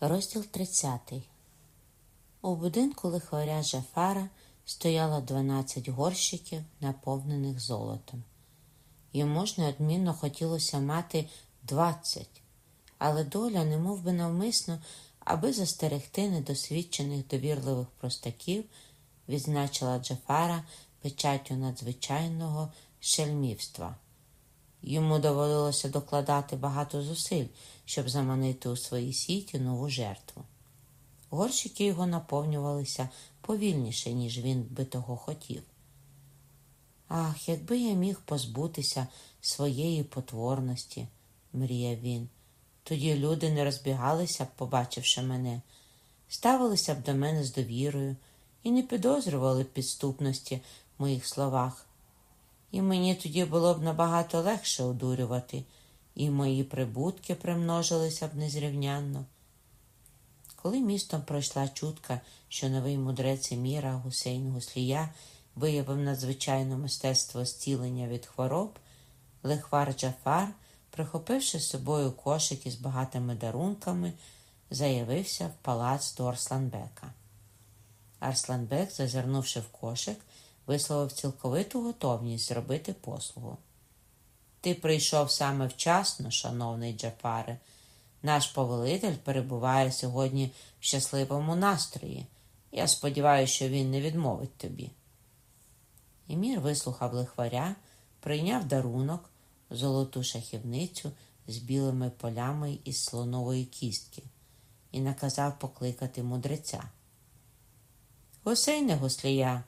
Розділ 30 У будинку лихваря Жафара стояло 12 горщиків, наповнених золотом. Йому ж неодмінно хотілося мати 20, але доля, немов би навмисно, аби застерегти недосвідчених довірливих простаків, відзначила Джафара печаттю надзвичайного шельмівства. Йому доводилося докладати багато зусиль, щоб заманити у свої сіті нову жертву. Горщики його наповнювалися повільніше, ніж він би того хотів. Ах, якби я міг позбутися своєї потворності, мріяв він. Тоді люди не розбігалися б, побачивши мене, ставилися б до мене з довірою і не підозрювали підступності в моїх словах. І мені тоді було б набагато легше одурювати, і мої прибутки примножилися б незрівнянно. Коли містом пройшла чутка, що новий мудрець Еміра Гусейн Гуслія виявив надзвичайне мистецтво зцілення від хвороб, лихвар Джафар, прихопивши з собою кошик із багатими дарунками, заявився в палац до Арсланбека. Арсланбек, зазирнувши в кошик, висловив цілковиту готовність зробити послугу. Ти прийшов саме вчасно, шановний Джафаре. Наш повелитель перебуває сьогодні в щасливому настрої. Я сподіваюся, що він не відмовить тобі. Імір вислухав лихваря, прийняв дарунок, золоту шахівницю з білими полями із слонової кістки і наказав покликати мудреця. Гусейне гуслія,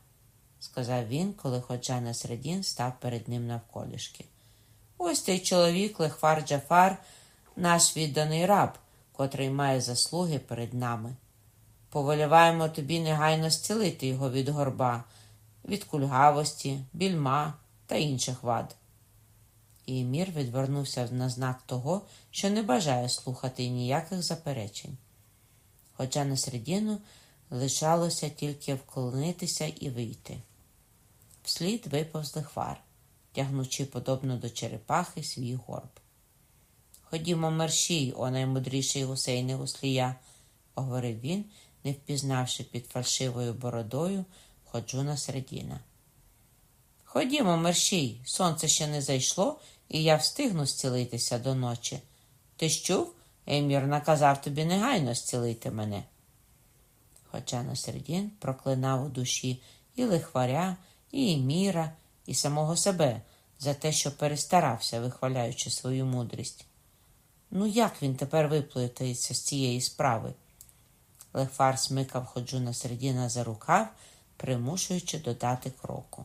сказав він, коли ходжа на середін став перед ним навколішки. Ось цей чоловік, лихвар Джафар, наш відданий раб, котрий має заслуги перед нами. Повеліваємо тобі негайно зцілити його від горба, від кульгавості, більма та інших вад. І Емір відвернувся на знак того, що не бажає слухати ніяких заперечень. Хоча на середину лишалося тільки вклонитися і вийти. Вслід виповзли хвар, тягнучи подобно до черепахи свій горб. Ходімо, мерщій, о наймудріший гусейне гуслія, говорив він, не впізнавши під фальшивою бородою ходжуна середіна. Ходімо, мерщій, сонце ще не зайшло, і я встигну зцілитися до ночі. Ти ж чув? Емір наказав тобі негайно зцілити мене. Хоча на середін проклинав у душі і лихваря, і Еміра, і самого себе за те, що перестарався, вихваляючи свою мудрість. Ну, як він тепер виплутається з цієї справи? Лехвар смикав ходжуна середіна за рукав, примушуючи додати кроку.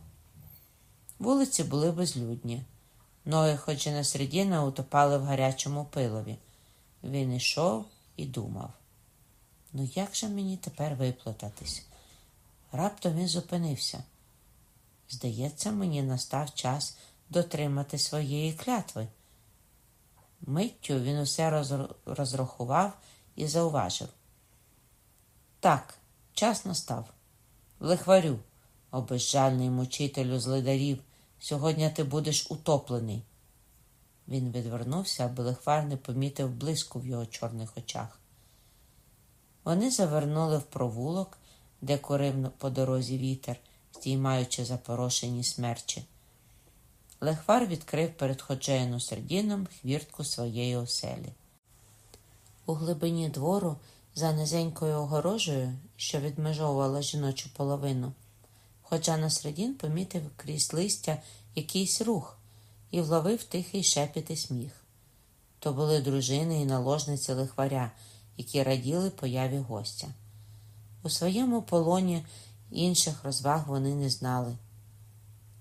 Вулиці були безлюдні. Ноги ходжена середіна утопали в гарячому пилові. Він ішов і думав. Ну, як же мені тепер виплутатись? Раптом він зупинився. Здається, мені настав час дотримати своєї клятви. Миттю він усе розрахував і зауважив. Так, час настав. Лихварю, о безжальний мучителю злидарів, сьогодні ти будеш утоплений. Він відвернувся, аби лихвар не помітив блиску в його чорних очах. Вони завернули в провулок, де курив по дорозі вітер, здіймаючи запорошені смерчі. Лехвар відкрив перед ходжеєну сердіном хвіртку своєї оселі. У глибині двору, за низенькою огорожею, що відмежовувала жіночу половину, хоча на середін помітив крізь листя якийсь рух і вловив тихий шепіт і сміх. То були дружини і наложниці лихваря, які раділи появі гостя. У своєму полоні інших розваг вони не знали.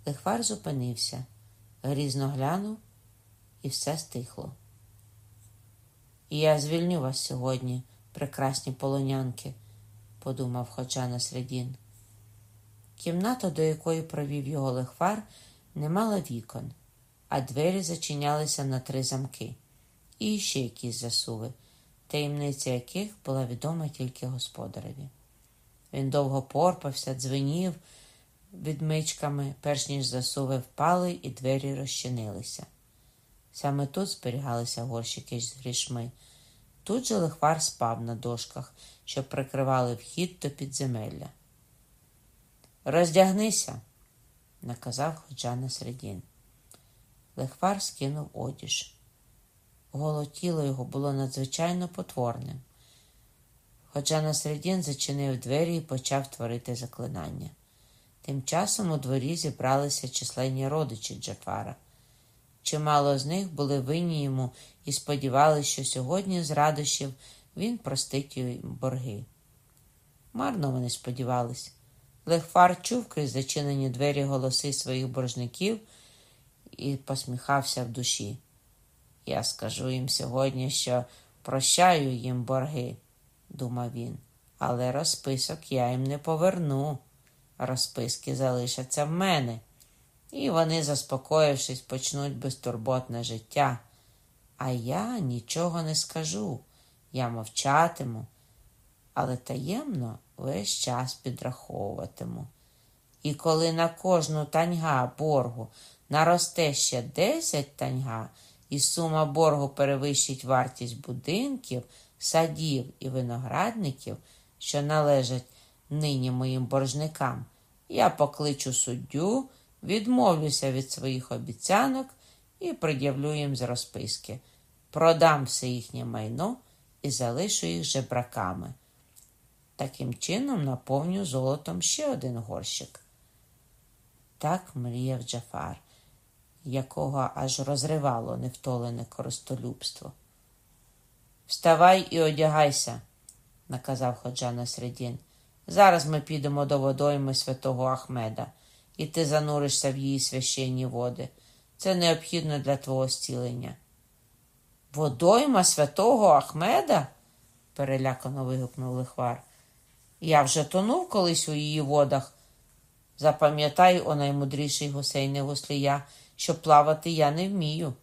Лихвар зупинився грізно глянув, і все стихло. Я звільню вас сьогодні, прекрасні полонянки, подумав хоча на середін. Кімната, до якої провів його лихвар, не мала вікон, а двері зачинялися на три замки, і ще якісь засуви, таємниця яких була відома тільки господареві. Він довго порпався, дзвенів, відмичками, перш ніж засуви впали і двері розчинилися. Саме тут зберігалися горщики з грішми, Тут же лихвар спав на дошках, що прикривали вхід до підземелля. Роздягнися, наказав ходжа на середін. Лихвар скинув одіж. Голо тіло його було надзвичайно потворним. Хоча на середін зачинив двері і почав творити заклинання. Тим часом у дворі зібралися численні родичі Джафара. Чимало з них були винні йому і сподівалися, що сьогодні з радощів він простить їм борги. Марно вони сподівались. Лехфар чув крізь зачинені двері голоси своїх боржників і посміхався в душі. Я скажу їм сьогодні, що прощаю їм борги, думав він, але розписок я їм не поверну. Розписки залишаться в мене, і вони, заспокоївшись, почнуть безтурботне життя. А я нічого не скажу, я мовчатиму, але таємно весь час підраховуватиму. І коли на кожну таньга боргу наросте ще десять таньга, і сума боргу перевищить вартість будинків, садів і виноградників, що належать нині моїм боржникам, я покличу суддю, відмовлюся від своїх обіцянок і пред'явлю їм з розписки. Продам все їхнє майно і залишу їх жебраками. Таким чином наповню золотом ще один горщик. Так мріяв Джафар, якого аж розривало невтолене користолюбство. Вставай і одягайся, наказав ходжа на середін. Зараз ми підемо до водойми святого Ахмеда, і ти зануришся в її священні води. Це необхідно для твого зцілення. Водойма святого Ахмеда? перелякано вигукнув лихвар. Я вже тонув колись у її водах. Запам'ятай, о наймудріший гусейне гуслія, що плавати я не вмію.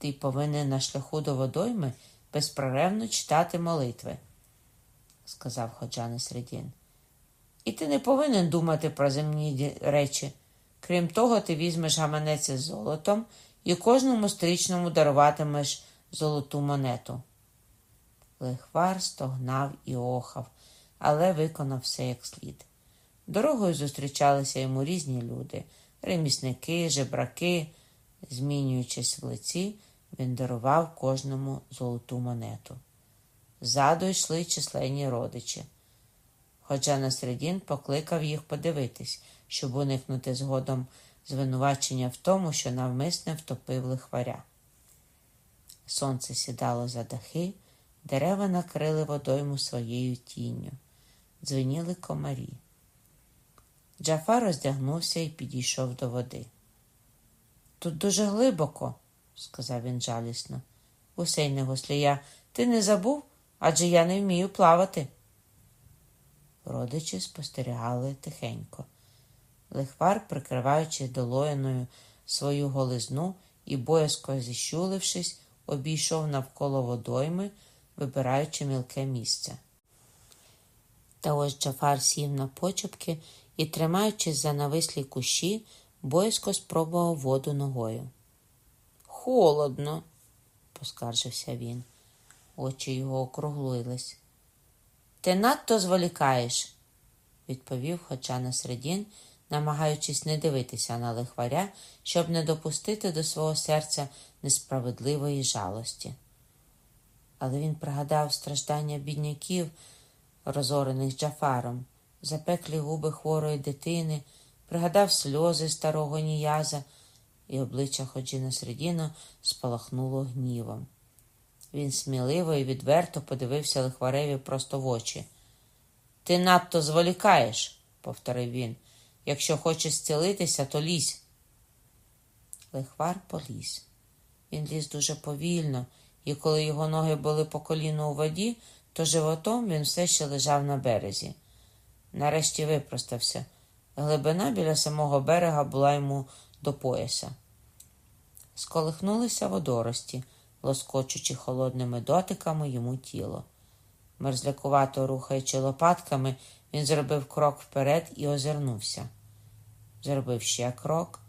Ти повинен на шляху до водойми безпроревно читати молитви, сказав Ходжа Середін. І ти не повинен думати про земні речі. Крім того, ти візьмеш гаманець із золотом і кожному стрічному даруватимеш золоту монету. Лихвар стогнав і охав, але виконав все як слід. Дорогою зустрічалися йому різні люди ремісники, жебраки. Змінюючись в лиці, він дарував кожному золоту монету. Ззаду йшли численні родичі. Хоча Насредін покликав їх подивитись, щоб уникнути згодом звинувачення в тому, що навмисне втопив лихваря. Сонце сідало за дахи, дерева накрили водойму своєю тінню, дзвеніли комарі. Джафар роздягнувся і підійшов до води. Тут дуже глибоко, сказав він жалісно. Гусейне гуслія, ти не забув? Адже я не вмію плавати. Родичі спостерігали тихенько. Лихвар, прикриваючи долояною свою голизну і боязко зіщулившись, обійшов навколо водойми, вибираючи мілке місце. Та ось Джафар сів на почепки і, тримаючись за навислі кущі, боязко спробував воду ногою. Холодно, поскаржився він. Очі його округлились. Ти надто зволікаєш, відповів хоча на середін, намагаючись не дивитися на лихваря, щоб не допустити до свого серця несправедливої жалості. Але він пригадав страждання бідняків, розорених Джафаром, запеклі губи хворої дитини, пригадав сльози старого ніяза, і обличчя Ходжіна Середіно спалахнуло гнівом. Він сміливо і відверто подивився лихвареві просто в очі. Ти надто зволікаєш, повторив він. Якщо хочеш зцілитися, то лізь. Лихвар поліз. Він ліз дуже повільно, і коли його ноги були по коліну у воді, то животом він все ще лежав на березі. Нарешті випростався. Глибина біля самого берега була йому до пояса. Сколихнулися водорості, лоскочучи холодними дотиками йому тіло. Мерзлякувато рухаючи лопатками, він зробив крок вперед і озирнувся. Зробив ще крок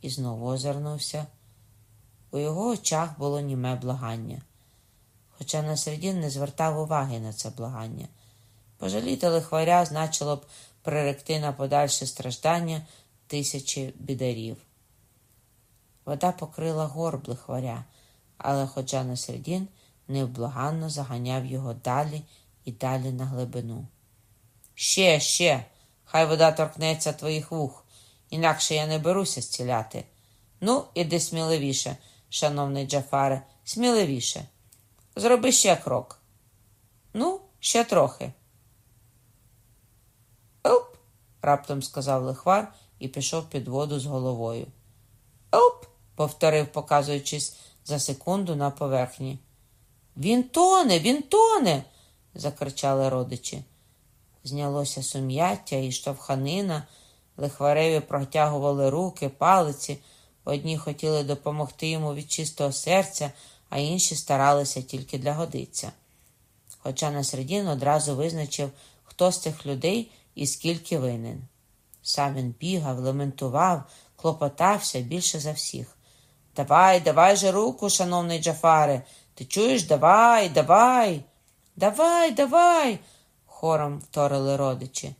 і знову озирнувся. У його очах було німе благання. Хоча Насредін не звертав уваги на це благання. Пожаліти лихваря значило б приректи на подальше страждання тисячі бідарів. Вода покрила горб лихваря, але ходжа Насредін невблаганно заганяв його далі і далі на глибину. Ще, ще, хай вода торкнеться твоїх вух, інакше я не беруся зціляти. Ну, іди сміливіше, шановний Джафаре, сміливіше. Зроби ще крок. Ну, ще трохи. Оп, раптом сказав лихвар і пішов під воду з головою. Оп, повторив, показуючись за секунду на поверхні. Він тоне, він тоне. закричали родичі. Знялося сум'яття і штовханина, лихвареві протягували руки, палиці. Одні хотіли допомогти йому від чистого серця, а інші старалися тільки для годиця. Хоча Насредін одразу визначив, хто з цих людей і скільки винен. Сам він бігав, лементував, клопотався більше за всіх. Давай, давай же руку, шановний Джафаре, ти чуєш, давай, давай, давай, давай, хором вторили родичі.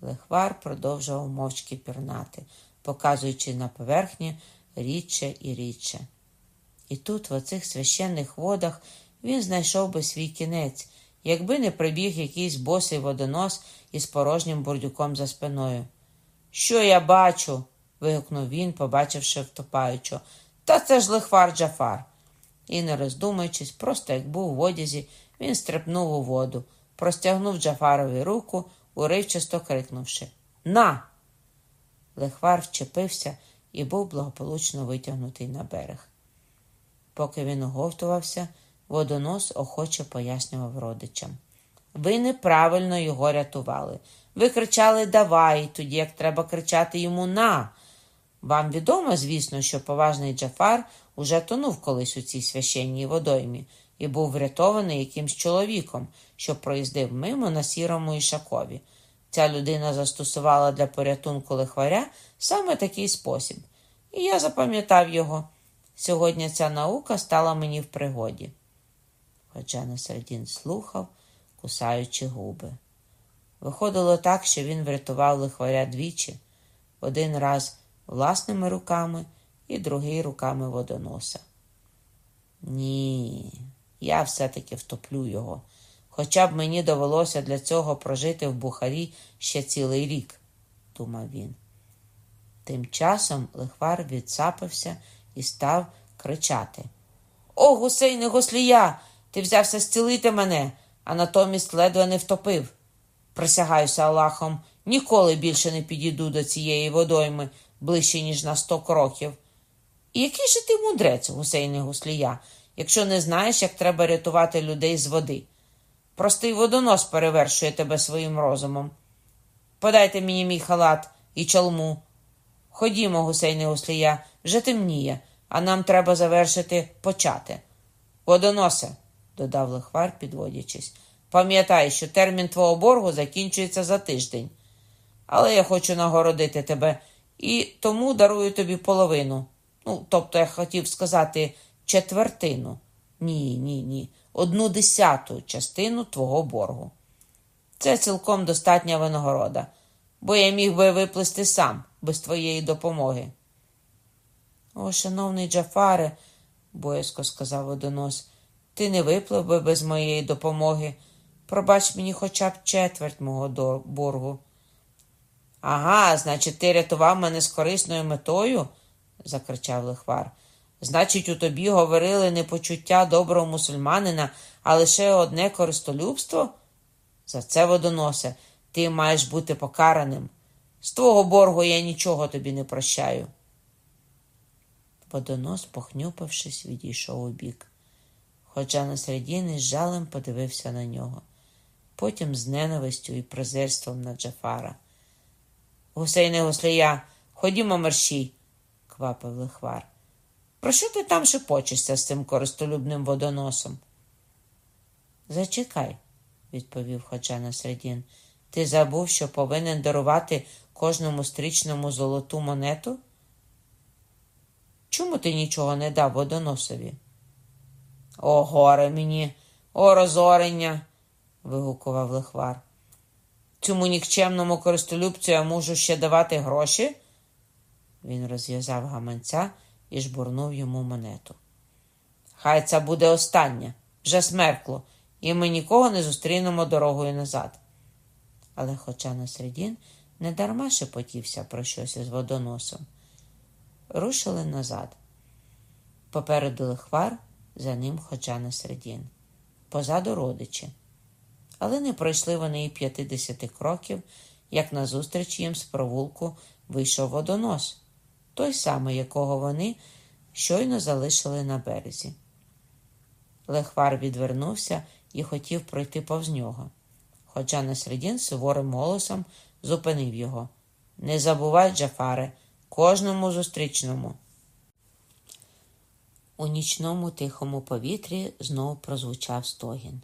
Лихвар продовжував мовчки пірнати, показуючи на поверхні рідше і рідше. І тут, в оцих священних водах, він знайшов би свій кінець, якби не прибіг якийсь босий водонос із порожнім бурдюком за спиною. Що я бачу? вигукнув він, побачивши втопаючого. Та це ж лихвар Джафар. І, не роздумуючись, просто як був в одязі, він стрипнув у воду, простягнув Джафарові руку, уривчасто крикнувши На! Лихвар вчепився і був благополучно витягнутий на берег. Поки він оговтувався, водонос охоче пояснював родичам. Ви неправильно його рятували. Ви кричали Давай, тоді як треба кричати йому на. Вам відомо, звісно, що поважний Джафар уже тонув колись у цій священній водоймі і був врятований якимсь чоловіком, що проїздив мимо на сірому ішакові. Ця людина застосувала для порятунку лихваря саме такий спосіб, і я запам'ятав його. Сьогодні ця наука стала мені в пригоді. Хоча Насредін слухав, кусаючи губи. Виходило так, що він врятував лихваря двічі, один раз власними руками і другий руками водоноса. Ні, я все-таки втоплю його, хоча б мені довелося для цього прожити в Бухарі ще цілий рік, думав він. Тим часом лихвар відсапився і став кричати О, гусейне гослія! Ти взявся зцілити мене, а натомість ледве не втопив. Присягаюся Аллахом, ніколи більше не підійду до цієї водойми ближче, ніж на сто кроків. І який же ти мудрець, гусейне гуслія, якщо не знаєш, як треба рятувати людей з води? Простий водонос перевершує тебе своїм розумом. Подайте мені мій халат і чалму. Ходімо, гусейне гуслія, вже темніє, а нам треба завершити почати. Водоносе, додав лихвар, підводячись. Пам'ятай, що термін твого боргу закінчується за тиждень. Але я хочу нагородити тебе і тому дарую тобі половину. Ну, тобто, я хотів сказати четвертину. Ні, ні, ні. Одну десяту частину твого боргу. Це цілком достатня винагорода, бо я міг би виплисти сам без твоєї допомоги. О, шановний Джафаре, боязко сказав водонос, ти не виплив би без моєї допомоги. Пробач мені хоча б четверть мого боргу. Ага, значить, ти рятував мене з корисною метою? закричав лихвар. Значить, у тобі говорили не почуття доброго мусульманина, а лише одне користолюбство? За це водоносе, ти маєш бути покараним. З твого боргу я нічого тобі не прощаю. Водонос, похнюпившись, відійшов у бік. Хоча на середині з жалем подивився на нього, потім з ненавистю і презирством на Джафара. Гусейне гуслія, ходімо мерщій, квапив лихвар. Про що ти там шепочешся з цим користолюбним водоносом? Зачекай, відповів Ходжа Насредін. Ти забув, що повинен дарувати кожному стрічному золоту монету? Чому ти нічого не дав водоносові? О, горе мені, О, розорення. вигукував лихвар. Цьому нікчемному користолюбцю я можу ще давати гроші? Він розв'язав гаманця і жбурнув йому монету. Хай це буде остання, вже смеркло, і ми нікого не зустрінемо дорогою назад. Але хоча на середін недарма шепотівся про щось із водоносом. Рушили назад. Попереду лихвар, за ним хоча на середін. Позаду родичі. Але не пройшли вони і п'ятидесяти кроків, як назустріч їм з провулку вийшов водонос, той самий, якого вони щойно залишили на березі. Лехвар відвернувся і хотів пройти повз нього. Хоча Насредін суворим голосом зупинив його. Не забувай, Джафаре, кожному зустрічному. У нічному тихому повітрі знову прозвучав стогін.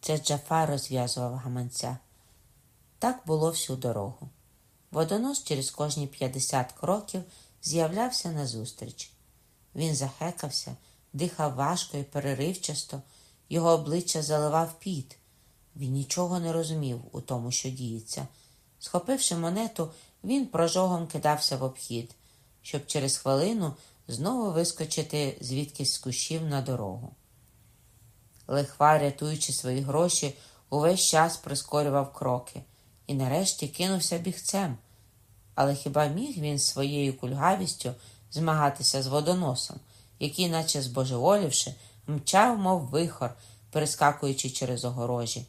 Це Джафар розв'язував гаманця. Так було всю дорогу. Водонос через кожні 50 кроків з'являвся назустріч. Він захекався, дихав важко і переривчасто, його обличчя заливав піт. Він нічого не розумів у тому, що діється. Схопивши монету, він прожогом кидався в обхід, щоб через хвилину знову вискочити звідкись з кущів на дорогу. Лихва, рятуючи свої гроші, увесь час прискорював кроки і нарешті кинувся бігцем. Але хіба міг він своєю кульгавістю змагатися з водоносом, який, наче збожеволівши, мчав, мов вихор, перескакуючи через огорожі.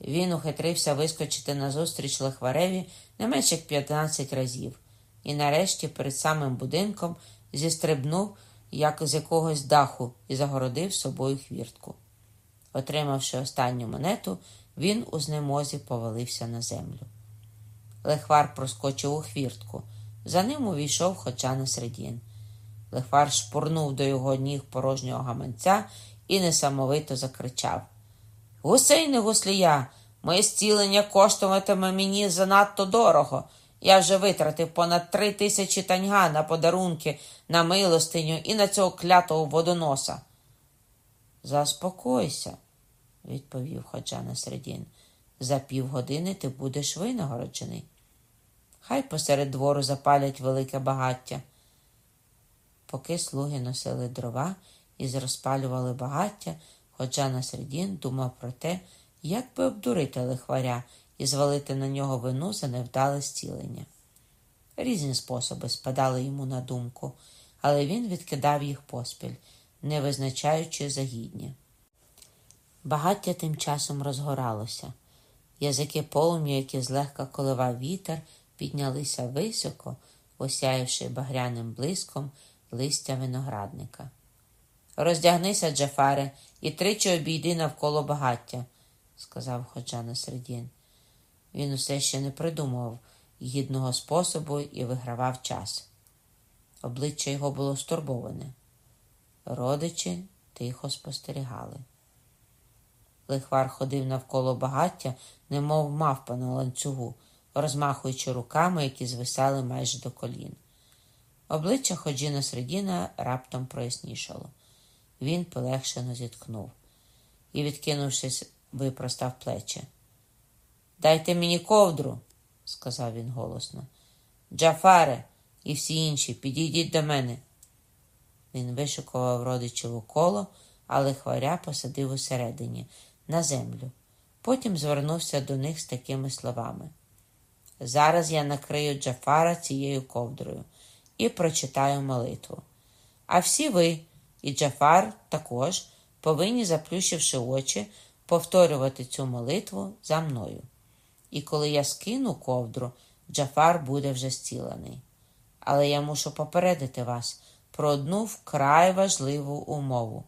Він ухитрився вискочити назустріч лихвареві не менше як 15 разів, і нарешті перед самим будинком зістрибнув, як з якогось даху, і загородив собою хвіртку. Отримавши останню монету, він у знемозі повалився на землю. Лехвар проскочив у хвіртку. За ним увійшов хоча на середін. Лехвар шпурнув до його ніг порожнього гаманця і несамовито закричав Гусей не гуслія, моє зцілення коштуватиме мені занадто дорого. Я вже витратив понад три тисячі таньга на подарунки, на милостиню і на цього клятого водоноса. Заспокойся, відповів ходжа на середін. За півгодини ти будеш винагороджений. Хай посеред двору запалять велике багаття. Поки слуги носили дрова і розпалювали багаття, хоча на середін думав про те, як би обдурити лихваря і звалити на нього вину за невдале зцілення. Різні способи спадали йому на думку, але він відкидав їх поспіль, не визначаючи загідня. Багаття тим часом розгоралося. Язики полум'я, які злегка коливав вітер, піднялися високо, осяявши багряним блиском листя виноградника. Роздягнися, Джафаре, і тричі обійди навколо багаття, сказав ходжа на середін. Він усе ще не придумував гідного способу і вигравав час. Обличчя його було стурбоване. Родичі тихо спостерігали. Лихвар ходив навколо багаття, немов мавпа на ланцюгу, розмахуючи руками, які звисали майже до колін. Обличчя Ходжіна Середіна раптом прояснішало. Він полегшено зіткнув і, відкинувшись, випростав плечі. Дайте мені ковдру, сказав він голосно. Джафаре і всі інші, підійдіть до мене. Він вишикував родичеву коло, але хваря посадив усередині, на землю. Потім звернувся до них з такими словами. Зараз я накрию Джафара цією ковдрою і прочитаю молитву. А всі ви, і Джафар також, повинні, заплющивши очі, повторювати цю молитву за мною. І коли я скину ковдру, Джафар буде вже зцілений. Але я мушу попередити вас про одну вкрай важливу умову.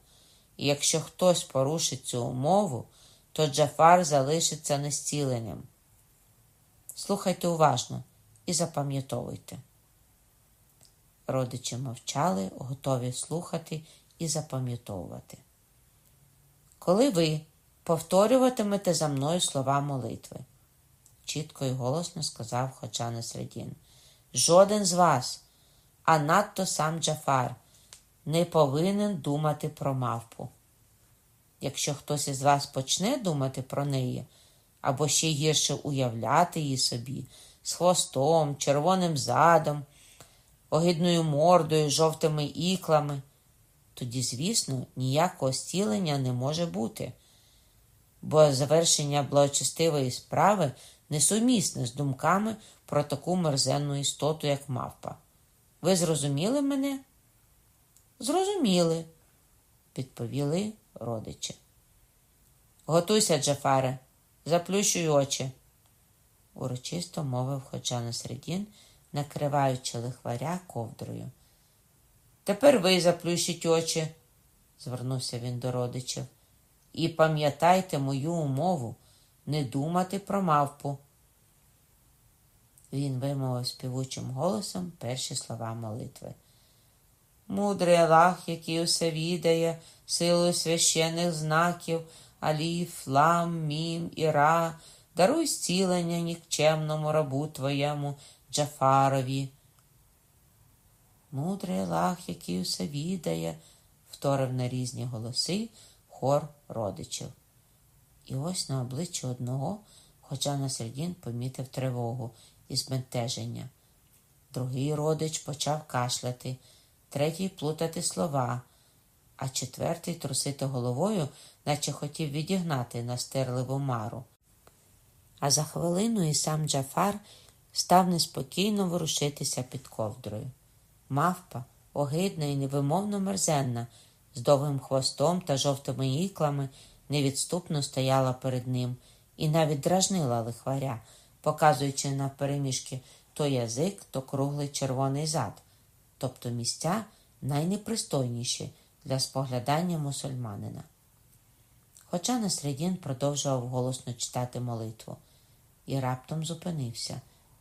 І якщо хтось порушить цю умову, то Джафар залишиться нестіленим. Слухайте уважно і запам'ятовуйте. Родичі мовчали, готові слухати і запам'ятовувати. Коли ви повторюватимете за мною слова молитви, чітко і голосно сказав Хоча Насредін, жоден з вас, а надто сам Джафар, не повинен думати про мавпу. Якщо хтось із вас почне думати про неї, або ще гірше уявляти її собі з хвостом, червоним задом, огидною мордою, жовтими іклами, тоді, звісно, ніякого зцілення не може бути, бо завершення благочестивої справи несумісне з думками про таку мерзенну істоту, як мавпа. Ви зрозуміли мене? Зрозуміли, відповіли родичі. Готуйся, Джафаре, заплющуй очі, урочисто мовив хоча на середін, накриваючи лихваря ковдрою. Тепер ви заплющіть очі, звернувся він до родичів, і пам'ятайте мою умову не думати про мавпу. Він вимовив співучим голосом перші слова молитви. Мудрий Аллах, який усе відає, силою священних знаків, Аліф, Лам, Мім, Іра, даруй зцілення нікчемному рабу твоєму Джафарові. Мудрий Аллах, який усе відає, вторив на різні голоси хор родичів. І ось на обличчі одного, хоча на середін помітив тривогу і збентеження. Другий родич почав кашляти, третій плутати слова, а четвертий трусити головою, наче хотів відігнати настирливу мару. А за хвилину і сам Джафар став неспокійно ворушитися під ковдрою. Мавпа, огидна і невимовно мерзенна, з довгим хвостом та жовтими іклами, невідступно стояла перед ним і навіть дражнила лихваря, показуючи на переміжки то язик, то круглий червоний зад, тобто місця найнепристойніші для споглядання мусульманина. Хоча Насредін продовжував голосно читати молитву і раптом зупинився,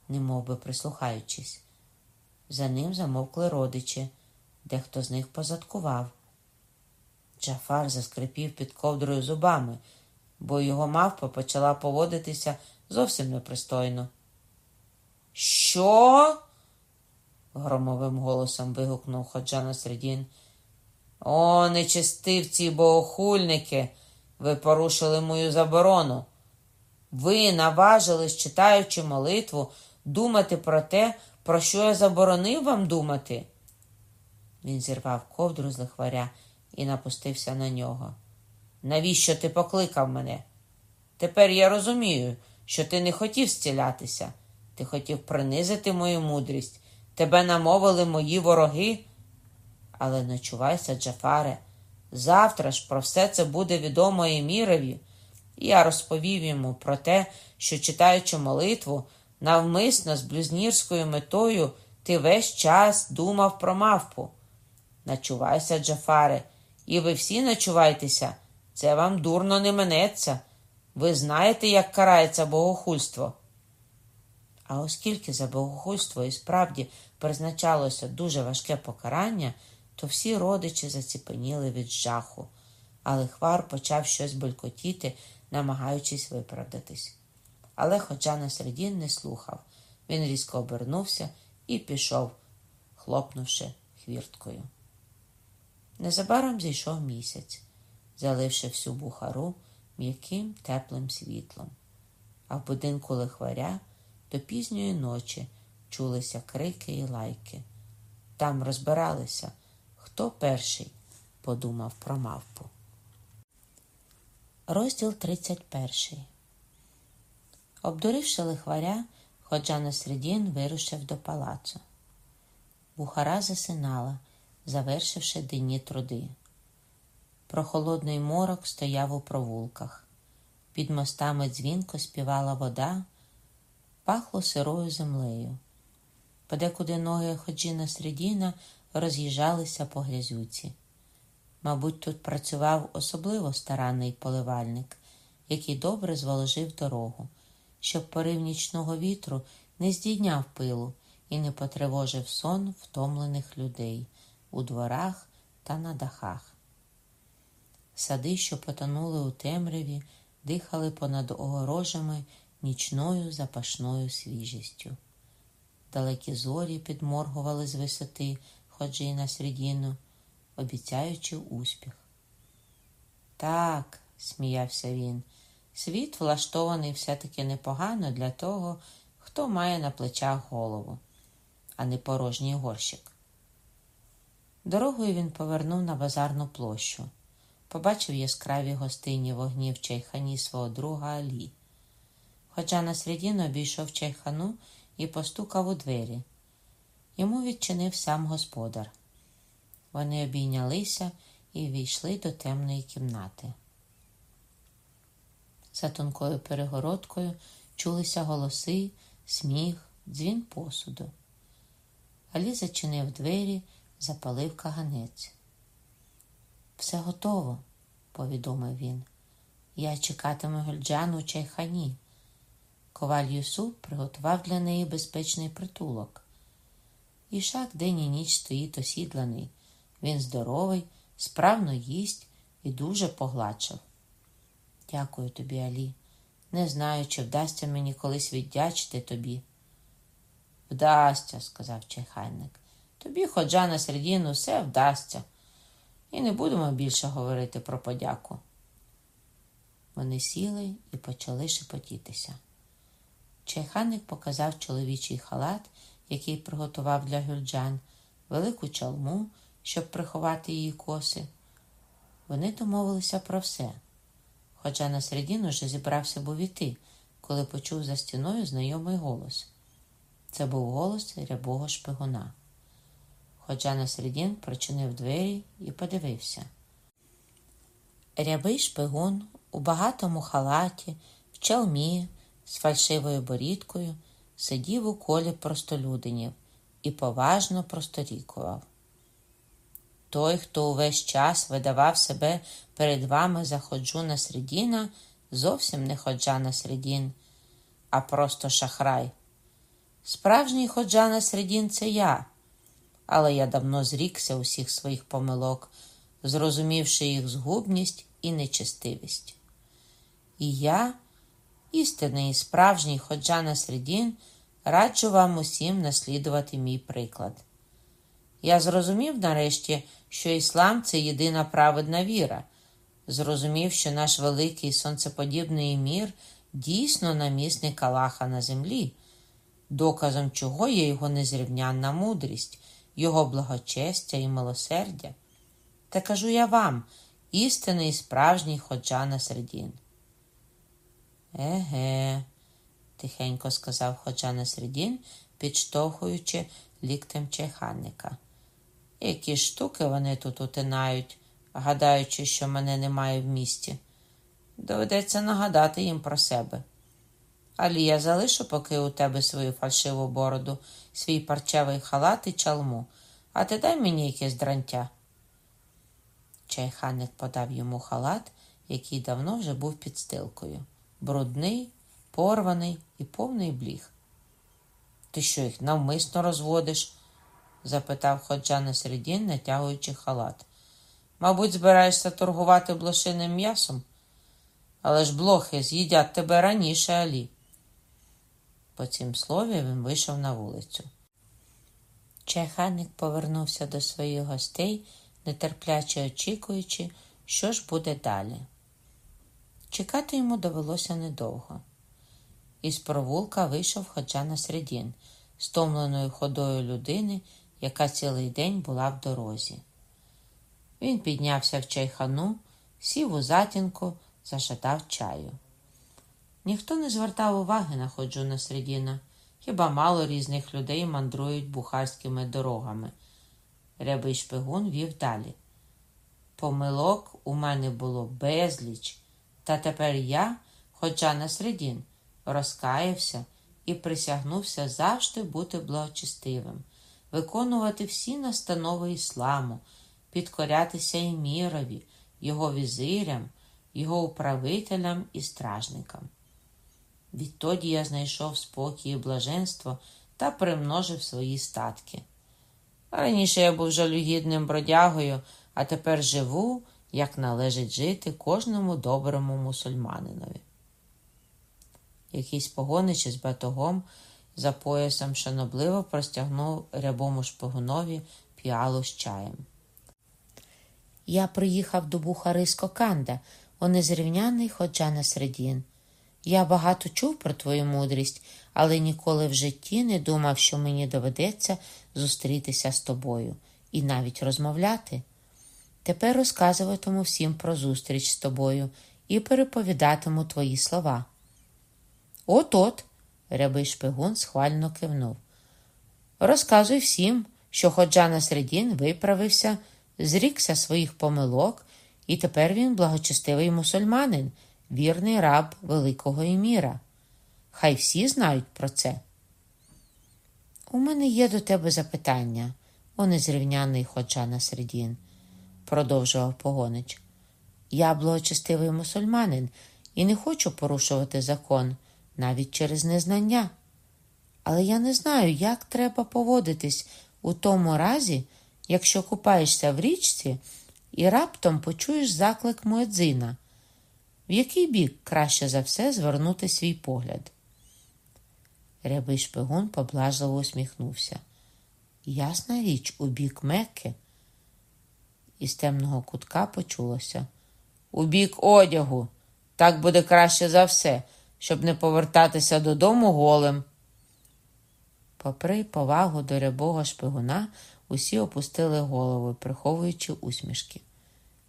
немов би прислухаючись. За ним замовкли родичі, дехто з них позадкував. Джафар заскрипів під ковдрою зубами, бо його мавпа почала поводитися зовсім непристойно. Що? Громовим голосом вигукнув ходжа на середін. О, нечистивці богохульники, ви порушили мою заборону. Ви наважились, читаючи молитву, думати про те, про що я заборонив вам думати. Він зірвав ковдру з лихваря і напустився на нього. Навіщо ти покликав мене? Тепер я розумію, що ти не хотів зцілятися, ти хотів принизити мою мудрість, тебе намовили мої вороги. Але не чувайся, Джафаре, завтра ж про все це буде відомо Емірові. Я розповів йому про те, що, читаючи молитву, навмисно з блюзнірською метою ти весь час думав про мавпу. Начувайся, Джафаре, і ви всі начувайтеся, це вам дурно не минеться. Ви знаєте, як карається богохульство. А оскільки за богохульство і справді призначалося дуже важке покарання, то всі родичі заціпеніли від жаху, але хвар почав щось белькотіти, намагаючись виправдатись. Але хоча на середін не слухав, він різко обернувся і пішов, хлопнувши хвірткою. Незабаром зійшов місяць, заливши всю бухару м'яким теплим світлом, а в будинку лихваря до пізньої ночі чулися крики і лайки. Там розбиралися, хто перший подумав про мавпу. Розділ 31 Обдуривши лихваря, ходжа на середін вирушив до палацу. Бухара засинала, завершивши денні труди. Прохолодний морок стояв у провулках. Під мостами дзвінко співала вода, пахло сирою землею. Подекуди ноги ходжіна Средіна роз'їжджалися по грязюці. Мабуть, тут працював особливо старанний поливальник, який добре зволожив дорогу, щоб порив нічного вітру не здійняв пилу і не потривожив сон втомлених людей у дворах та на дахах. Сади, що потонули у темряві, дихали понад огорожами нічною запашною свіжістю. Далекі зорі підморгували з висоти ходжі на середину, обіцяючи успіх. Так, сміявся він, світ влаштований все-таки непогано для того, хто має на плечах голову, а не порожній горщик. Дорогою він повернув на базарну площу, побачив яскраві гостинні вогні в чайхані свого друга Алі. Хоча на середину обійшов чайхану і постукав у двері. Йому відчинив сам господар. Вони обійнялися і війшли до темної кімнати. За тонкою перегородкою чулися голоси, сміх, дзвін посуду. Алі зачинив двері, запалив каганець. Все готово, повідомив він. Я чекатиму Гольджану у чайхані. Коваль Юсуп приготував для неї безпечний притулок. Ішак день і ніч стоїть осідланий. Він здоровий, справно їсть і дуже погладшав. Дякую тобі, Алі. Не знаю, чи вдасться мені колись віддячити тобі. Вдасться, сказав чайхайник. Тобі, ходжа на середину, все вдасться. І не будемо більше говорити про подяку. Вони сіли і почали шепотітися. Чайханик показав чоловічий халат, який приготував для гюльджан, велику чалму, щоб приховати її коси. Вони домовилися про все. Хоча на середину вже зібрався був іти, коли почув за стіною знайомий голос. Це був голос рябого шпигуна. Хоча на середін прочинив двері і подивився. Рябий шпигун у багатому халаті, в чалмі, з фальшивою борідкою, сидів у колі простолюдинів і поважно просторікував. Той, хто увесь час видавав себе перед вами за ходжу на середіна, зовсім не ходжа на середін, а просто шахрай. Справжній ходжа на середін це я, але я давно зрікся усіх своїх помилок, зрозумівши їх згубність і нечестивість. І я, істинний і справжній ходжа на середін, раджу вам усім наслідувати мій приклад. Я зрозумів нарешті, що іслам це єдина праведна віра. Зрозумів, що наш великий сонцеподібний мір дійсно намісник Аллаха на землі, доказом чого є його незрівнянна мудрість, його благочестя і милосердя. Та кажу я вам, істинний і справжній ходжа на середін. Еге, тихенько сказав ходжа на середін, підштовхуючи ліктем чайханника. Які штуки вони тут утинають, гадаючи, що мене немає в місті. Доведеться нагадати їм про себе. Алі я залишу поки у тебе свою фальшиву бороду, свій парчевий халат і чалму, а ти дай мені якесь дрантя. Чайханник подав йому халат, який давно вже був під стилкою. Брудний, порваний і повний бліг. Ти що їх навмисно розводиш? запитав ходжа на середін, натягуючи халат. Мабуть, збираєшся торгувати блошиним м'ясом? Але ж блохи з'їдять тебе раніше, Алі. По цім слові він вийшов на вулицю. Чайханник повернувся до своїх гостей, нетерпляче очікуючи, що ж буде далі. Чекати йому довелося недовго. Із провулка вийшов ходжа на середін, стомленою ходою людини, яка цілий день була в дорозі. Він піднявся в чайхану, сів у затінку, зажадав чаю. Ніхто не звертав уваги на ходжу на середіна, хіба мало різних людей мандрують бухарськими дорогами. Рябий шпигун вів далі. Помилок у мене було безліч, та тепер я, хоча на середін, розкаявся і присягнувся завжди бути благочестивим, виконувати всі настанови ісламу, підкорятися емірові, його візирям, його управителям і стражникам. Відтоді я знайшов спокій і блаженство та примножив свої статки. Раніше я був жалюгідним бродягою, а тепер живу, як належить жити кожному доброму мусульманинові. Якийсь погонич із батогом за поясом шанобливо простягнув рябому шпигунові піалу з чаєм. Я приїхав до Бухари з Коканда, незрівняний ходжа на середін. Я багато чув про твою мудрість, але ніколи в житті не думав, що мені доведеться зустрітися з тобою і навіть розмовляти. Тепер розказуватиму всім про зустріч з тобою і переповідатиму твої слова. От от, рябий шпигун схвально кивнув. Розказуй всім, що ходжа на середін виправився, зрікся своїх помилок, і тепер він благочестивий мусульманин, вірний раб великого еміра. Хай всі знають про це. У мене є до тебе запитання, о незрівняний ходжа на середін, продовжував погонич. Я благочестивий мусульманин і не хочу порушувати закон навіть через незнання. Але я не знаю, як треба поводитись у тому разі, якщо купаєшся в річці і раптом почуєш заклик Муедзина. В який бік краще за все звернути свій погляд? Рябий шпигун поблажливо усміхнувся. Ясна річ, у бік Мекки. Із темного кутка почулося. У бік одягу. Так буде краще за все, щоб не повертатися додому голим. Попри повагу до рябого шпигуна, усі опустили голови, приховуючи усмішки.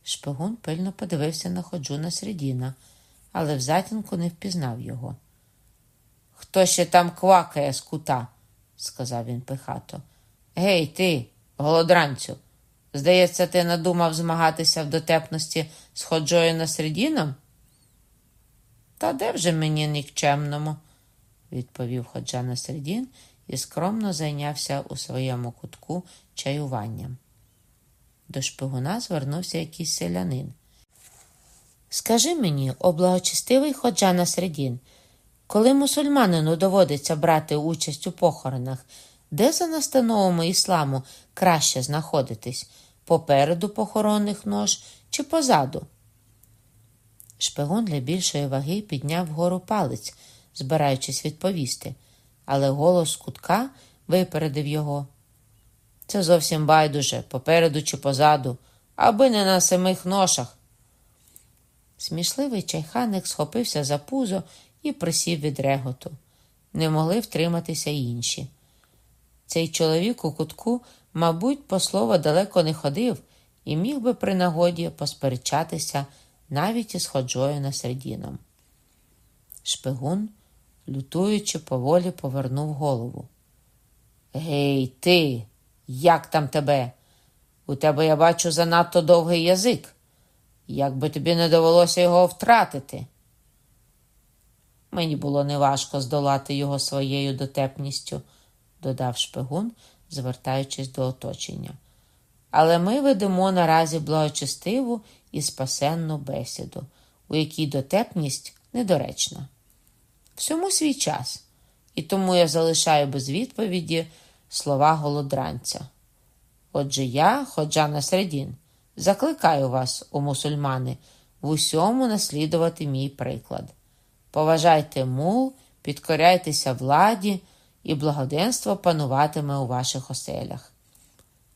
Шпигун пильно подивився на ходжуна Средіна, але в затінку не впізнав його. Хто ще там квакає з кута? сказав він пихато. Гей, ти, голодранцю, здається, ти надумав змагатися в дотепності з ходжою на Средіном? Та де вже мені нікчемному, відповів ходжа на Средін і скромно зайнявся у своєму кутку чаюванням. До шпигуна звернувся якийсь селянин. Скажи мені, о благочестивий ходжа на Средін, коли мусульманину доводиться брати участь у похоронах, де за настановами ісламу краще знаходитись попереду похоронних нож чи позаду? Шпигун для більшої ваги підняв вгору палець, збираючись відповісти, але голос кутка випередив його. Це зовсім байдуже, попереду чи позаду, аби не на самих ношах. Смішливий чайханик схопився за пузо і присів від реготу. Не могли втриматися інші. Цей чоловік у кутку, мабуть, по слово далеко не ходив і міг би при нагоді посперечатися навіть із ходжою на середіном. Шпигун, лютуючи, поволі повернув голову. Гей, ти, як там тебе? У тебе, я бачу, занадто довгий язик. Як би тобі не довелося його втратити. Мені було неважко здолати його своєю дотепністю, додав шпигун, звертаючись до оточення. Але ми ведемо наразі благочестиву і спасенну бесіду, у якій дотепність недоречна. Всьому свій час, і тому я залишаю без відповіді слова голодранця. Отже, я, ходжа на середін, закликаю вас, у мусульмани, в усьому наслідувати мій приклад. Поважайте мул, підкоряйтеся владі, і благоденство пануватиме у ваших оселях.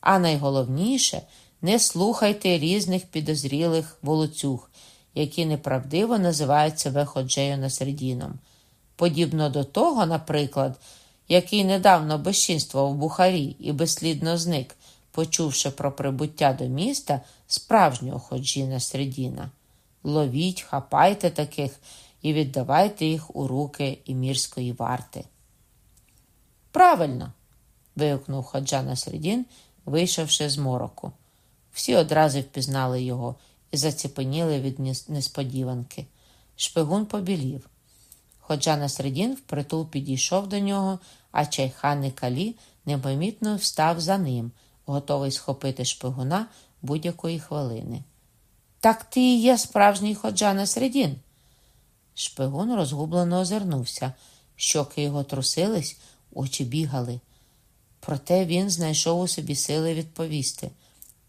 А найголовніше не слухайте різних підозрілих волоцюг, які неправдиво називають себе ходжею на середіном. Подібно до того, наприклад, який недавно безчинствував в Бухарі і безслідно зник, почувши про прибуття до міста справжнього ходжіна Средіна. Ловіть, хапайте таких і віддавайте їх у руки імірської варти. Правильно. вигукнув ходжа на Средін, вийшовши з мороку. Всі одразу впізнали його і заціпеніли від несподіванки. Шпигун побілів. Ходжа на Средін впритул підійшов до нього, а чайхан і калі непомітно встав за ним, готовий схопити шпигуна будь-якої хвилини. Так ти і є справжній ходжа на Средін. Шпигун розгублено озирнувся, щоки його трусились, очі бігали. Проте він знайшов у собі сили відповісти.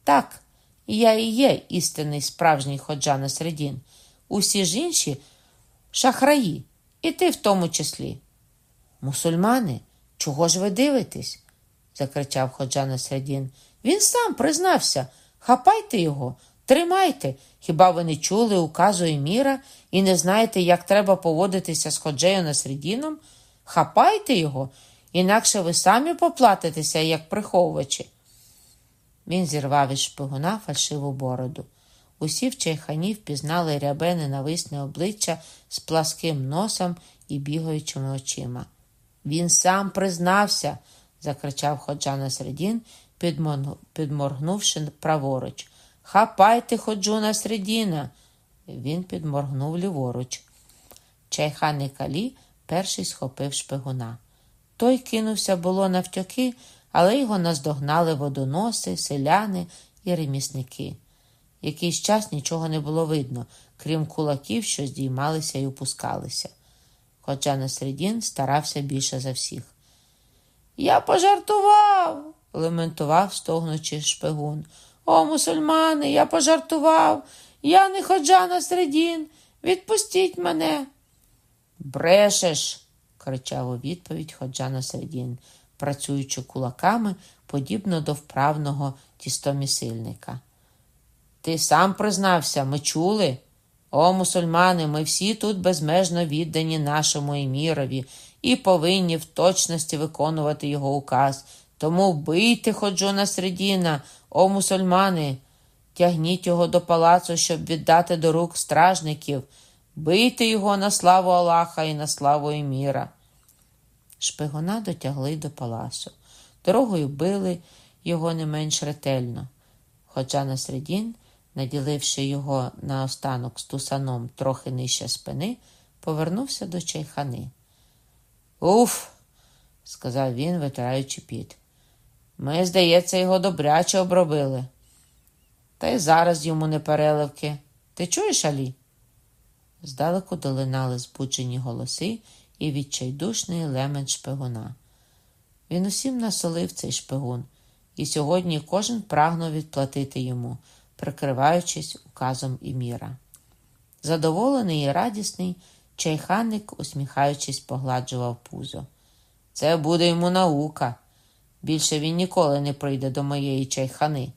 Так, я і є істинний справжній ходжа на Средін. Усі ж інші шахраї, і ти в тому числі. Мусульмани, чого ж ви дивитесь? закричав ходжа на Средін. Він сам признався. Хапайте його Тримайте, хіба ви не чули указу Еміра і не знаєте, як треба поводитися з ходжею Насредіном? Хапайте його, інакше ви самі поплатитеся, як приховувачі. Він зірвав із шпигуна фальшиву бороду. Усі в чайхані впізнали рябе ненависне обличчя з пласким носом і бігаючими очима. Він сам признався, закричав ходжа на середін, підморгнувши праворуч. Хапайте ходжу на середіна. Він підморгнув ліворуч. Чайхан і калі перший схопив шпигуна. Той кинувся було навтьоки, але його наздогнали водоноси, селяни і ремісники. Якийсь час нічого не було видно, крім кулаків, що здіймалися і опускалися. Хоча Насредін старався більше за всіх. Я пожартував, лементував, стогнучи шпигун. О, мусульмани, я пожартував. Я не ходжа Насредін. Відпустіть мене. Брешеш, кричав у відповідь ходжа Насредін, працюючи кулаками, подібно до вправного тістомісильника. Ти сам признався, ми чули. О, мусульмани, ми всі тут безмежно віддані нашому емірові і повинні в точності виконувати його указ. Тому вбийте ходжу середіна, о мусульмани, тягніть його до палацу, щоб віддати до рук стражників, бийте його на славу Аллаха і на славу еміра. Шпигуна дотягли до палацу. Дорогою били його не менш ретельно. Хоча Насредін наділивши його наостанок тусаном трохи нижче спини, повернувся до чайхани. Уф, сказав він, витираючи піт. Ми, здається, його добряче обробили. Та й зараз йому не переливки. Ти чуєш, Алі? Здалеку долинали збуджені голоси і відчайдушний лемент шпигуна. Він усім насолив цей шпигун, і сьогодні кожен прагнув відплатити йому прикриваючись указом Іміра. Задоволений і радісний, чайханик, усміхаючись, погладжував пузо. Це буде йому наука. Більше він ніколи не прийде до моєї чайхани.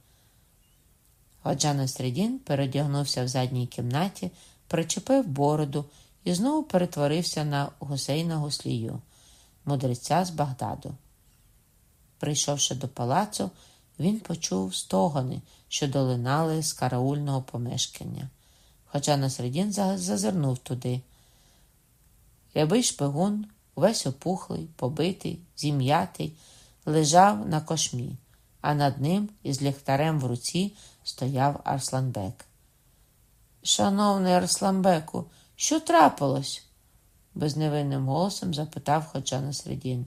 Ходжа Середін передягнувся в задній кімнаті, причепив бороду і знову перетворився на гусейна гуслію, мудреця з Багдаду. Прийшовши до палацу, він почув стогони, що долинали з караульного помешкання. Хоча Насредін зазирнув туди. Рябий шпигун, увесь опухлий, побитий, зім'ятий, лежав на кошмі, а над ним із ліхтарем в руці стояв Арсланбек. Шановний Арсланбеку, що трапилось? безневинним голосом запитав Ходжа Насредін.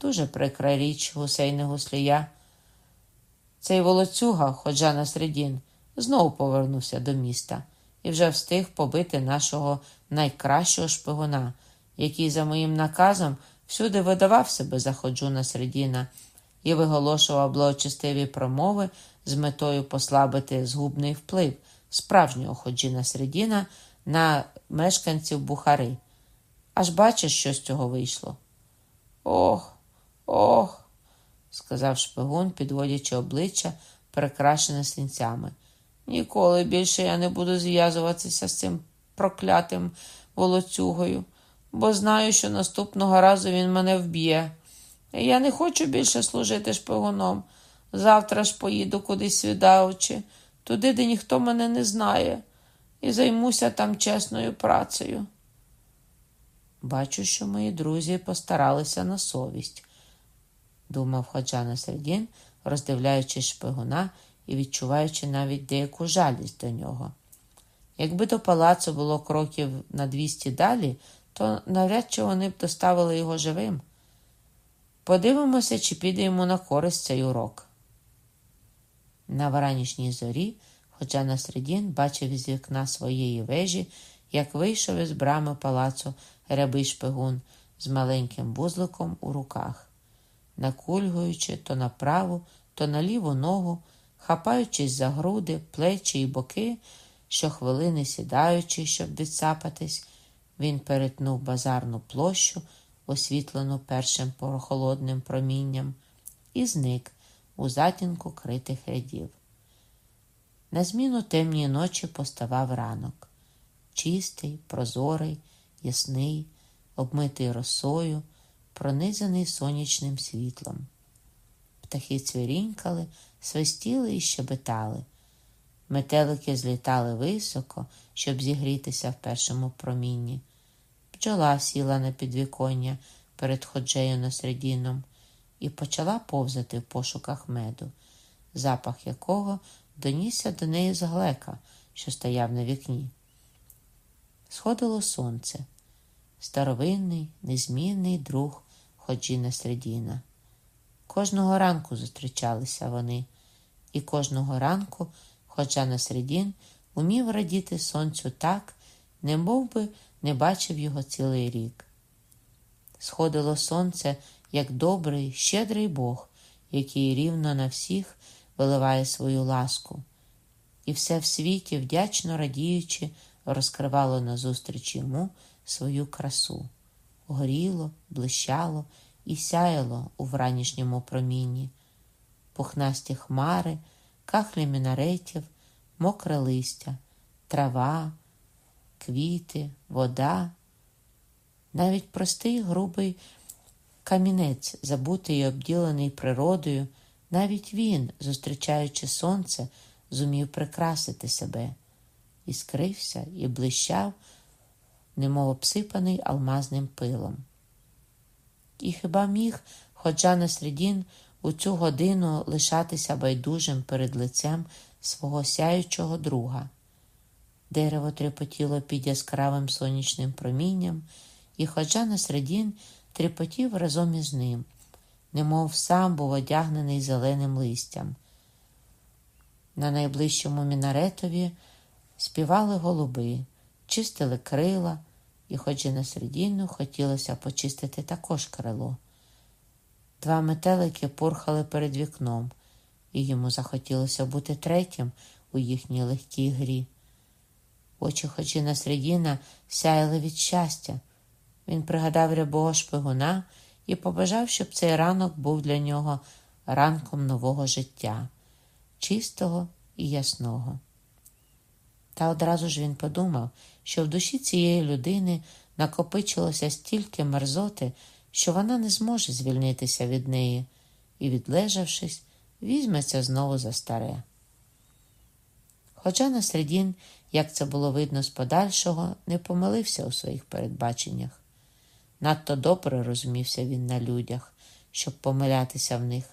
Дуже прикра річ гусейне гуслія. Цей волоцюга, ходжа на середін, знову повернувся до міста і вже встиг побити нашого найкращого шпигуна, який, за моїм наказом, всюди видавав себе за ходжуна середіна і виголошував благочестиві промови з метою послабити згубний вплив справжнього ходжіна середіна на мешканців Бухари. Аж бачиш, що з цього вийшло. Ох, ох сказав шпигун, підводячи обличчя, перекрашене синцями. Ніколи більше я не буду зв'язуватися з цим проклятим волоцюгою, бо знаю, що наступного разу він мене вб'є. Я не хочу більше служити шпигуном. Завтра ж поїду кудись свідавчи, туди, де ніхто мене не знає, і займуся там чесною працею. Бачу, що мої друзі постаралися на совість думав Ходжа Насредін, роздивляючись шпигуна і відчуваючи навіть деяку жалість до нього. Якби до палацу було кроків на двісті далі, то навряд чи вони б доставили його живим. Подивимося, чи піде йому на користь цей урок. На варанішній зорі, хоча Насредін бачив із вікна своєї вежі, як вийшов із брами палацу рябий шпигун з маленьким вузликом у руках. Накульгуючи то на праву, то на ліву ногу, хапаючись за груди, плечі й боки, щохвилини сідаючи, щоб відсапатись, він перетнув базарну площу, освітлену першим прохолодним промінням, і зник у затінку критих рядів. На зміну темній ночі поставав ранок чистий, прозорий, ясний, обмитий росою, пронизаний сонячним світлом. Птахи цвірінькали, свистіли і щебетали. Метелики злітали високо, щоб зігрітися в першому промінні. Бджола сіла на підвіконня перед ходжею на середіном і почала повзати в пошуках меду, запах якого донісся до неї з глека, що стояв на вікні. Сходило сонце, старовинний, незмінний друг Ходжіна Средіна. Кожного ранку зустрічалися вони, і кожного ранку Ходжа Насредін умів радіти сонцю так, не би не бачив його цілий рік. Сходило сонце, як добрий, щедрий Бог, який рівно на всіх виливає свою ласку, і все в світі, вдячно радіючи, розкривало назустріч йому свою красу, горіло, блищало і сяяло у вранішньому промінні, пухнасті хмари, кахлі мінаретів, мокре листя, трава, квіти, вода, навіть простий грубий камінець, забутий і обділений природою, навіть він, зустрічаючи сонце, зумів прикрасити себе, і скрився і блищав, немов обсипаний алмазним пилом. І хіба міг Ходжа Насредін у цю годину лишатися байдужим перед лицем свого сяючого друга? Дерево трепотіло під яскравим сонячним промінням, і Ходжа Насредін трепотів разом із ним, немов сам був одягнений зеленим листям. На найближчому мінаретові співали голуби, чистили крила і, хоч і на середину, хотілося почистити також крило. Два метелики порхали перед вікном, і йому захотілося бути третім у їхній легкій грі. Очі хоч і на середина сяяли від щастя. Він пригадав рябого шпигуна і побажав, щоб цей ранок був для нього ранком нового життя, чистого і ясного. Та одразу ж він подумав, що в душі цієї людини накопичилося стільки мерзоти, що вона не зможе звільнитися від неї і, відлежавшись, візьметься знову за старе. Хоча Насредін, як це було видно з подальшого, не помилився у своїх передбаченнях. Надто добре розумівся він на людях, щоб помилятися в них.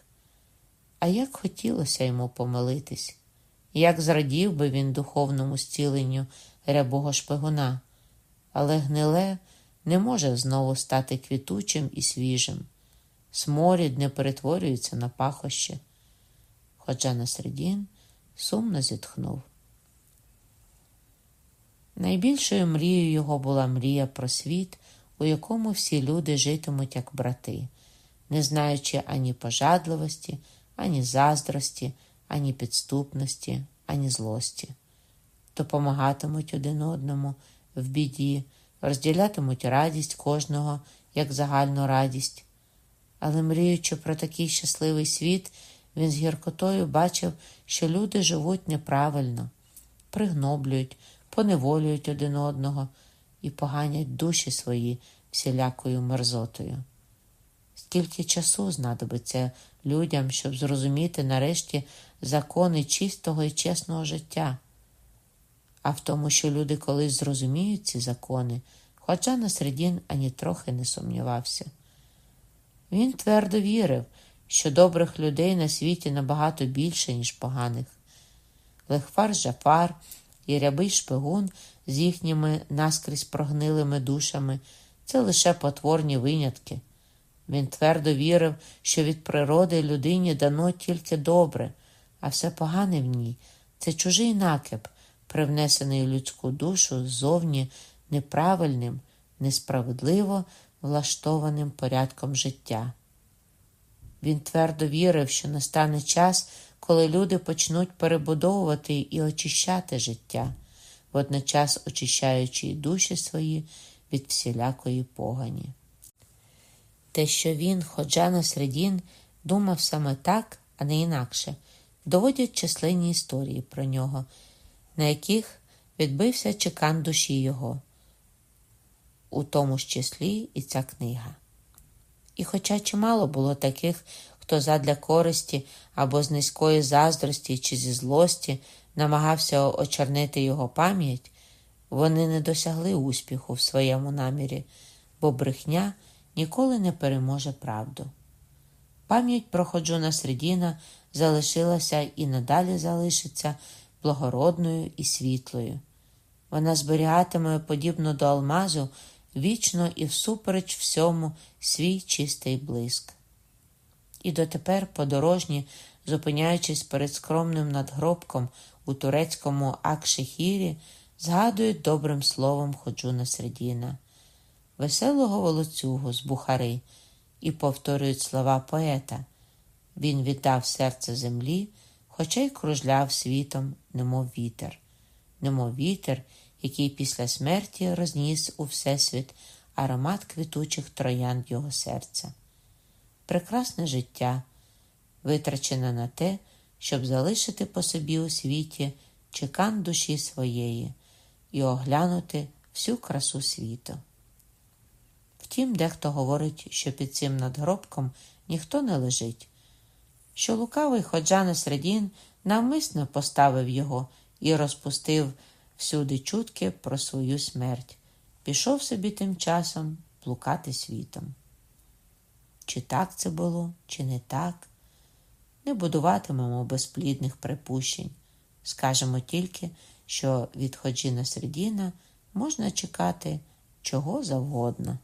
А як хотілося йому помилитись, як зрадів би він духовному зціленню рябого шпигуна, але гниле не може знову стати квітучим і свіжим. Сморід не перетворюється на пахоще. Хоча на середін сумно зітхнув. Найбільшою мрією його була мрія про світ, у якому всі люди житимуть як брати, не знаючи ані пожадливості, ані заздрості, ані підступності, ані злості допомагатимуть один одному в біді, розділятимуть радість кожного як загальну радість. Але, мріючи про такий щасливий світ, він з гіркотою бачив, що люди живуть неправильно, пригноблюють, поневолюють один одного і поганять душі свої всілякою мерзотою. Скільки часу знадобиться людям, щоб зрозуміти нарешті закони чистого і чесного життя? а в тому, що люди колись зрозуміють ці закони, хоча Насредін ані трохи не сумнівався. Він твердо вірив, що добрих людей на світі набагато більше, ніж поганих. Лехфар Жафар і рябий шпигун з їхніми наскрізь прогнилими душами це лише потворні винятки. Він твердо вірив, що від природи людині дано тільки добре, а все погане в ній це чужий накеп, привнесений у людську душу ззовні неправильним, несправедливо влаштованим порядком життя. Він твердо вірив, що настане час, коли люди почнуть перебудовувати і очищати життя, водночас очищаючи душі свої від всілякої погані. Те, що він, ходжа на середін, думав саме так, а не інакше, доводять численні історії про нього, на яких відбився чекан душі його, у тому ж числі і ця книга. І хоча чимало було таких, хто задля користі або з низької заздрості чи зі злості намагався очернити його пам'ять, вони не досягли успіху в своєму намірі, бо брехня ніколи не переможе правду. Пам'ять про Ходжуна Средіна залишилася і надалі залишиться благородною і світлою. Вона зберігатиме, подібно до алмазу, вічно і всупереч всьому свій чистий блиск. І дотепер подорожні, зупиняючись перед скромним надгробком у турецькому Акшехірі, згадують добрим словом Ходжуна Средіна, веселого волоцюгу з Бухари, і повторюють слова поета. Він віддав серце землі, хоча й кружляв світом, немов вітер, немов вітер, який після смерті розніс у Всесвіт аромат квітучих троянд його серця. Прекрасне життя, витрачене на те, щоб залишити по собі у світі чекан душі своєї і оглянути всю красу світу. Втім, дехто говорить, що під цим надгробком ніхто не лежить, що лукавий ходжа Средін навмисно поставив його і розпустив всюди чутки про свою смерть, пішов собі тим часом плукати світом. Чи так це було, чи не так, не будуватимемо безплідних припущень. Скажемо тільки, що від Ходжіна Средіна можна чекати чого завгодно.